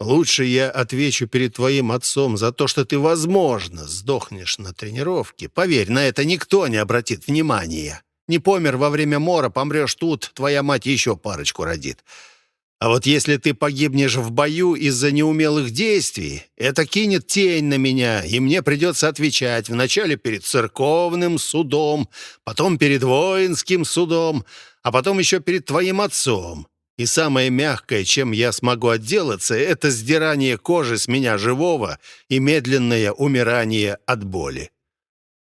Лучше я отвечу перед твоим отцом за то, что ты, возможно, сдохнешь на тренировке. Поверь, на это никто не обратит внимания. Не помер во время мора, помрешь тут, твоя мать еще парочку родит. А вот если ты погибнешь в бою из-за неумелых действий, это кинет тень на меня, и мне придется отвечать вначале перед церковным судом, потом перед воинским судом, а потом еще перед твоим отцом. И самое мягкое, чем я смогу отделаться, это сдирание кожи с меня живого и медленное умирание от боли.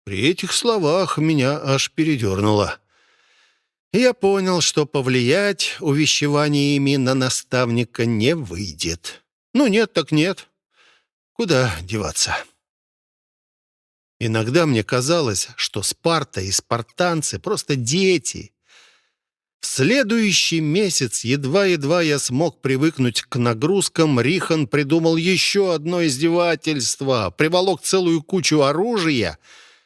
При этих словах меня аж передернуло я понял, что повлиять увещеваниями на наставника не выйдет. Ну, нет так нет. Куда деваться? Иногда мне казалось, что Спарта и спартанцы — просто дети. В следующий месяц, едва-едва я смог привыкнуть к нагрузкам, Рихан придумал еще одно издевательство, приволок целую кучу оружия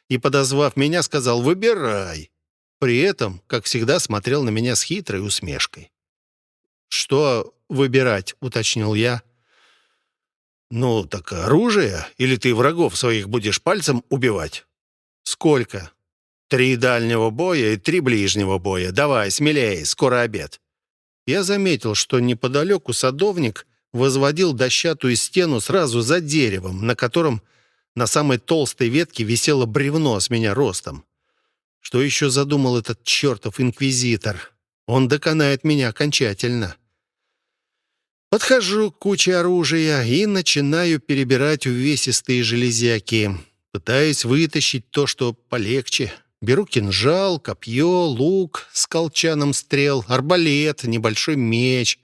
и, подозвав меня, сказал «Выбирай». При этом, как всегда, смотрел на меня с хитрой усмешкой. «Что выбирать?» — уточнил я. «Ну, так оружие? Или ты врагов своих будешь пальцем убивать?» «Сколько?» Три дальнего боя и три ближнего боя. Давай, смелее, скоро обед. Я заметил, что неподалеку садовник возводил дощатую стену сразу за деревом, на котором на самой толстой ветке висело бревно с меня ростом. Что еще задумал этот чертов инквизитор? Он доконает меня окончательно. Подхожу к куче оружия и начинаю перебирать увесистые железяки. Пытаюсь вытащить то, что полегче. Беру кинжал, копье, лук с колчаном стрел, арбалет, небольшой меч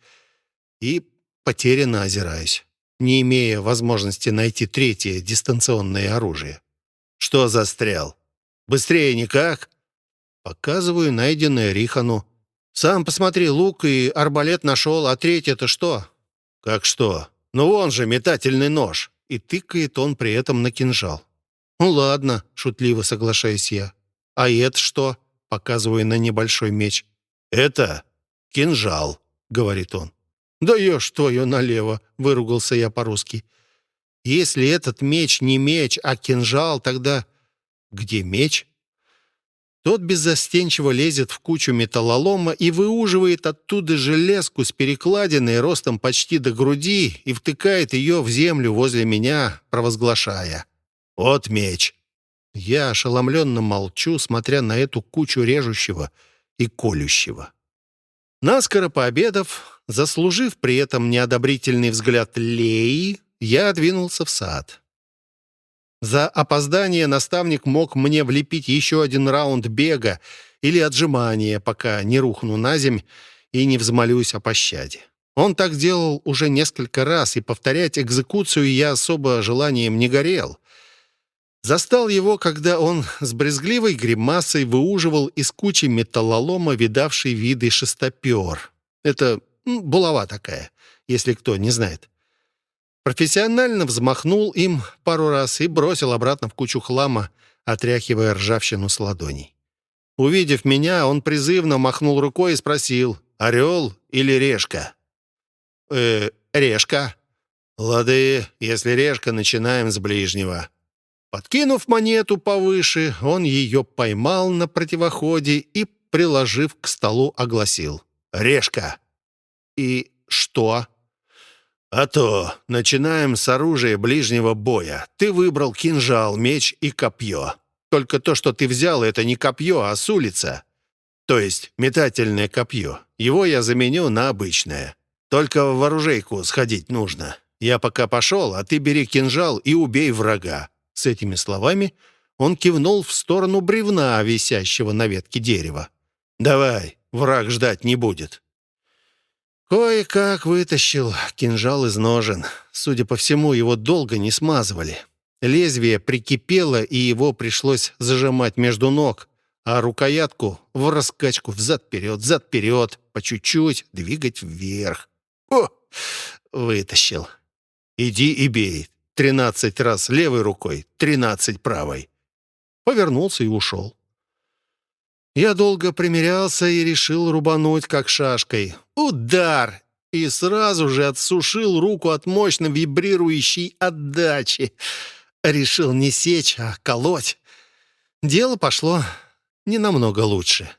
и потерянно озираюсь, не имея возможности найти третье дистанционное оружие. Что застрял? Быстрее никак. Показываю найденное Рихану. Сам посмотри, лук и арбалет нашел, а третье-то что? Как что? Ну вон же метательный нож. И тыкает он при этом на кинжал. Ну ладно, шутливо соглашаюсь я. «А это что?» — показываю на небольшой меч. «Это кинжал», — говорит он. «Даешь твое налево», — выругался я по-русски. «Если этот меч не меч, а кинжал, тогда где меч?» Тот беззастенчиво лезет в кучу металлолома и выуживает оттуда железку с перекладиной ростом почти до груди и втыкает ее в землю возле меня, провозглашая. «Вот меч. Я ошеломленно молчу, смотря на эту кучу режущего и колющего. Наскоро пообедав, заслужив при этом неодобрительный взгляд Леи, я двинулся в сад. За опоздание наставник мог мне влепить еще один раунд бега или отжимания, пока не рухну на земь и не взмолюсь о пощаде. Он так делал уже несколько раз, и повторять экзекуцию я особо желанием не горел. Застал его, когда он с брезгливой гримасой выуживал из кучи металлолома видавший виды шестопер. Это ну, булава такая, если кто не знает. Профессионально взмахнул им пару раз и бросил обратно в кучу хлама, отряхивая ржавчину с ладоней. Увидев меня, он призывно махнул рукой и спросил, «Орел или решка?» «Э, решка». «Лады, если решка, начинаем с ближнего». Подкинув монету повыше, он ее поймал на противоходе и, приложив к столу, огласил. «Решка!» «И что?» «А то, начинаем с оружия ближнего боя. Ты выбрал кинжал, меч и копье. Только то, что ты взял, это не копье, а с улица. То есть метательное копье. Его я заменю на обычное. Только в оружейку сходить нужно. Я пока пошел, а ты бери кинжал и убей врага. С этими словами он кивнул в сторону бревна, висящего на ветке дерева. «Давай, враг ждать не будет». Кое-как вытащил кинжал из ножен. Судя по всему, его долго не смазывали. Лезвие прикипело, и его пришлось зажимать между ног, а рукоятку в раскачку взад-вперед, взад-вперед, по чуть-чуть двигать вверх. О! Вытащил. «Иди и бей. Тринадцать раз левой рукой, тринадцать правой. Повернулся и ушел. Я долго примерялся и решил рубануть как шашкой. Удар! И сразу же отсушил руку от мощно вибрирующей отдачи. Решил не сечь, а колоть. Дело пошло не намного лучше.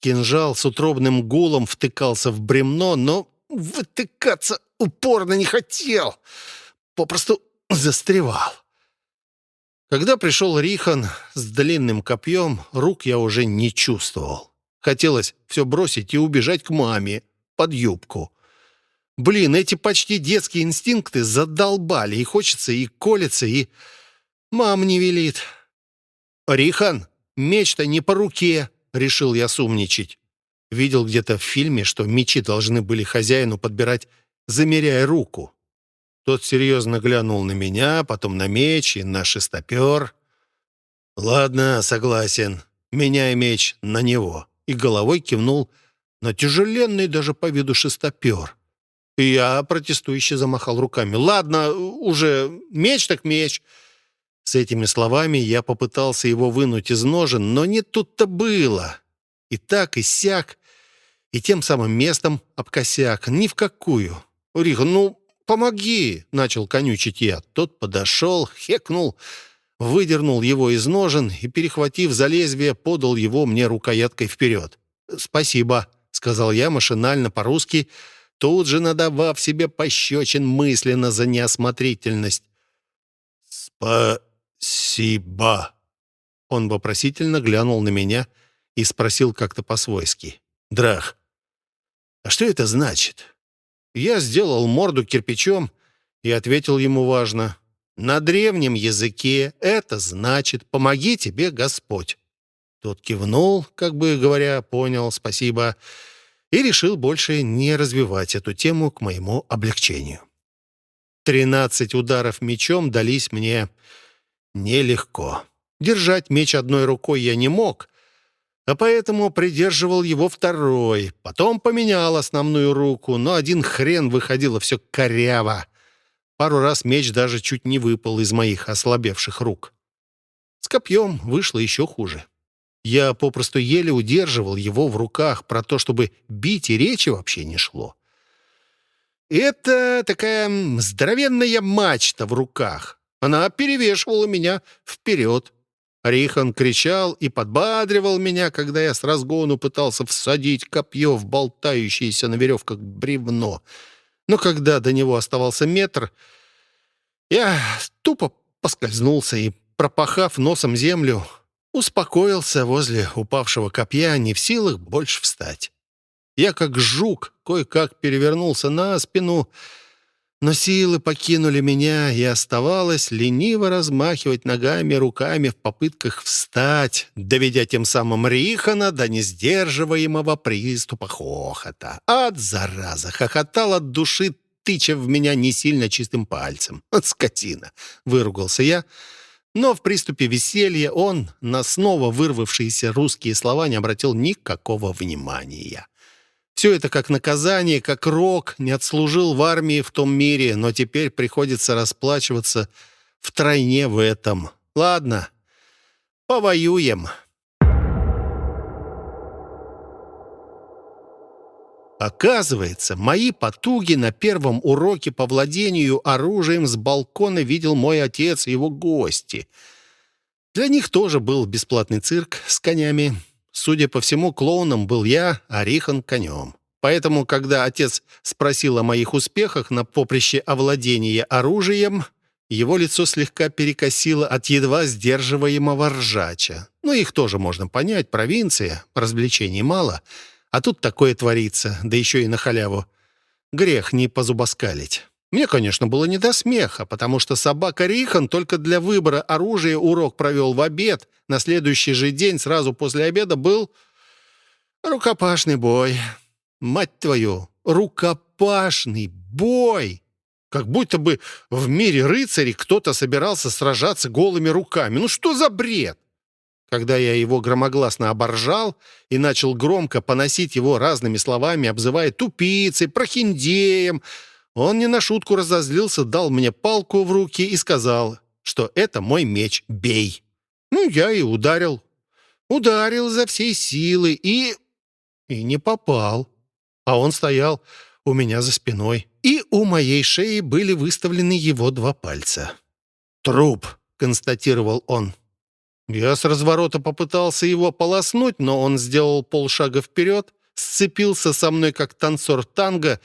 Кинжал с утробным гулом втыкался в бремно, но вытыкаться упорно не хотел. Попросту застревал. Когда пришел Рихан с длинным копьем, рук я уже не чувствовал. Хотелось все бросить и убежать к маме под юбку. Блин, эти почти детские инстинкты задолбали, и хочется, и колется, и... Мам не велит. «Рихан, меч-то не по руке», — решил я сумничать. Видел где-то в фильме, что мечи должны были хозяину подбирать, замеряя руку. Тот серьезно глянул на меня, потом на меч и на шестопер. «Ладно, согласен. Меняй меч на него». И головой кивнул на тяжеленный даже по виду шестопер. И я протестующе замахал руками. «Ладно, уже меч так меч!» С этими словами я попытался его вынуть из ножен, но не тут-то было. И так, и сяк, и тем самым местом об косяк, ни в какую. «Риха, ну, помоги!» — начал конючить я. Тот подошел, хекнул, выдернул его из ножен и, перехватив за лезвие, подал его мне рукояткой вперед. «Спасибо», — сказал я машинально по-русски, тут же надавав себе пощечин мысленно за неосмотрительность. «Спасибо». Он вопросительно глянул на меня и спросил как-то по-свойски. «Драх, а что это значит?» Я сделал морду кирпичом и ответил ему важно. «На древнем языке это значит «помоги тебе Господь». Тот кивнул, как бы говоря, понял, спасибо, и решил больше не развивать эту тему к моему облегчению. Тринадцать ударов мечом дались мне нелегко. Держать меч одной рукой я не мог, а поэтому придерживал его второй. Потом поменял основную руку, но один хрен выходило все коряво. Пару раз меч даже чуть не выпал из моих ослабевших рук. С копьем вышло еще хуже. Я попросту еле удерживал его в руках, про то, чтобы бить и речи вообще не шло. Это такая здоровенная мачта в руках. Она перевешивала меня вперед. Рихан кричал и подбадривал меня, когда я с разгону пытался всадить копье в болтающееся на веревках бревно. Но когда до него оставался метр, я тупо поскользнулся и, пропахав носом землю, успокоился возле упавшего копья, не в силах больше встать. Я, как жук, кое-как перевернулся на спину, но силы покинули меня, и оставалось лениво размахивать ногами, руками в попытках встать, доведя тем самым Рихана до несдерживаемого приступа хохота. От зараза! Хохотал от души, тыча в меня не сильно чистым пальцем. <laughs> От скотина! Выругался я, но в приступе веселья он на снова вырвавшиеся русские слова не обратил никакого внимания. Все это как наказание, как рок, не отслужил в армии в том мире, но теперь приходится расплачиваться втройне в этом. Ладно, повоюем. Оказывается, мои потуги на первом уроке по владению оружием с балкона видел мой отец и его гости. Для них тоже был бесплатный цирк с конями. Судя по всему, клоуном был я, а Рихан — конем. Поэтому, когда отец спросил о моих успехах на поприще овладения оружием, его лицо слегка перекосило от едва сдерживаемого ржача. Ну, их тоже можно понять, провинция, развлечений мало. А тут такое творится, да еще и на халяву. Грех не позубоскалить. Мне, конечно, было не до смеха, потому что собака Рихан только для выбора оружия урок провел в обед. На следующий же день, сразу после обеда, был рукопашный бой. Мать твою, рукопашный бой! Как будто бы в мире рыцарей кто-то собирался сражаться голыми руками. Ну что за бред? Когда я его громогласно оборжал и начал громко поносить его разными словами, обзывая тупицей, прохиндеем, он не на шутку разозлился, дал мне палку в руки и сказал, что это мой меч, бей. Ну, я и ударил. Ударил за всей силы и... и не попал. А он стоял у меня за спиной, и у моей шеи были выставлены его два пальца. «Труп», — констатировал он. Я с разворота попытался его полоснуть, но он сделал полшага вперед, сцепился со мной как танцор танго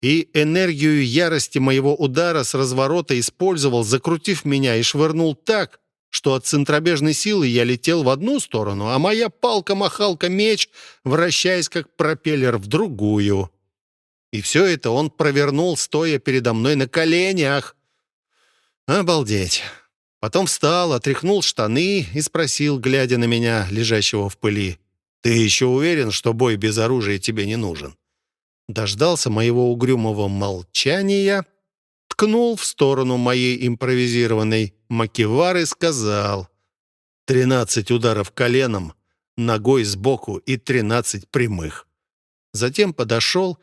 и энергию ярости моего удара с разворота использовал, закрутив меня и швырнул так, что от центробежной силы я летел в одну сторону, а моя палка-махалка-меч, вращаясь как пропеллер, в другую. И все это он провернул, стоя передо мной на коленях. Обалдеть. Потом встал, отряхнул штаны и спросил, глядя на меня, лежащего в пыли, «Ты еще уверен, что бой без оружия тебе не нужен?» Дождался моего угрюмого молчания, ткнул в сторону моей импровизированной макевары и сказал «Тринадцать ударов коленом, ногой сбоку и тринадцать прямых. Затем подошел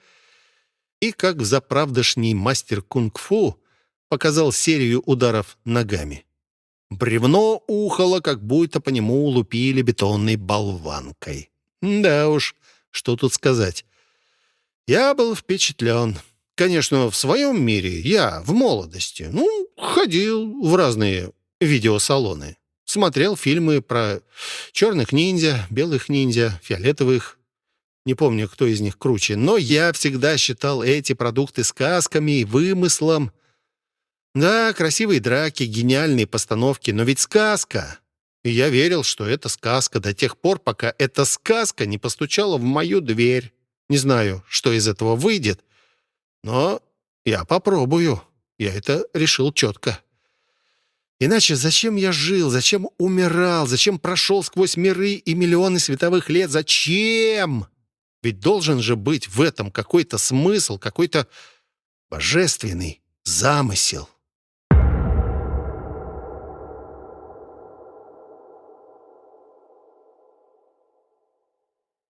и, как заправдошний мастер кунг-фу, показал серию ударов ногами. Бревно ухало, как будто по нему лупили бетонной болванкой. Да уж, что тут сказать. Я был впечатлен. Конечно, в своем мире я в молодости, ну, ходил в разные видеосалоны. Смотрел фильмы про черных ниндзя, белых ниндзя, фиолетовых. Не помню, кто из них круче, но я всегда считал эти продукты сказками и вымыслом. Да, красивые драки, гениальные постановки, но ведь сказка. И я верил, что это сказка до тех пор, пока эта сказка не постучала в мою дверь. Не знаю, что из этого выйдет, но я попробую. Я это решил четко. Иначе зачем я жил, зачем умирал, зачем прошел сквозь миры и миллионы световых лет, зачем? Ведь должен же быть в этом какой-то смысл, какой-то божественный замысел.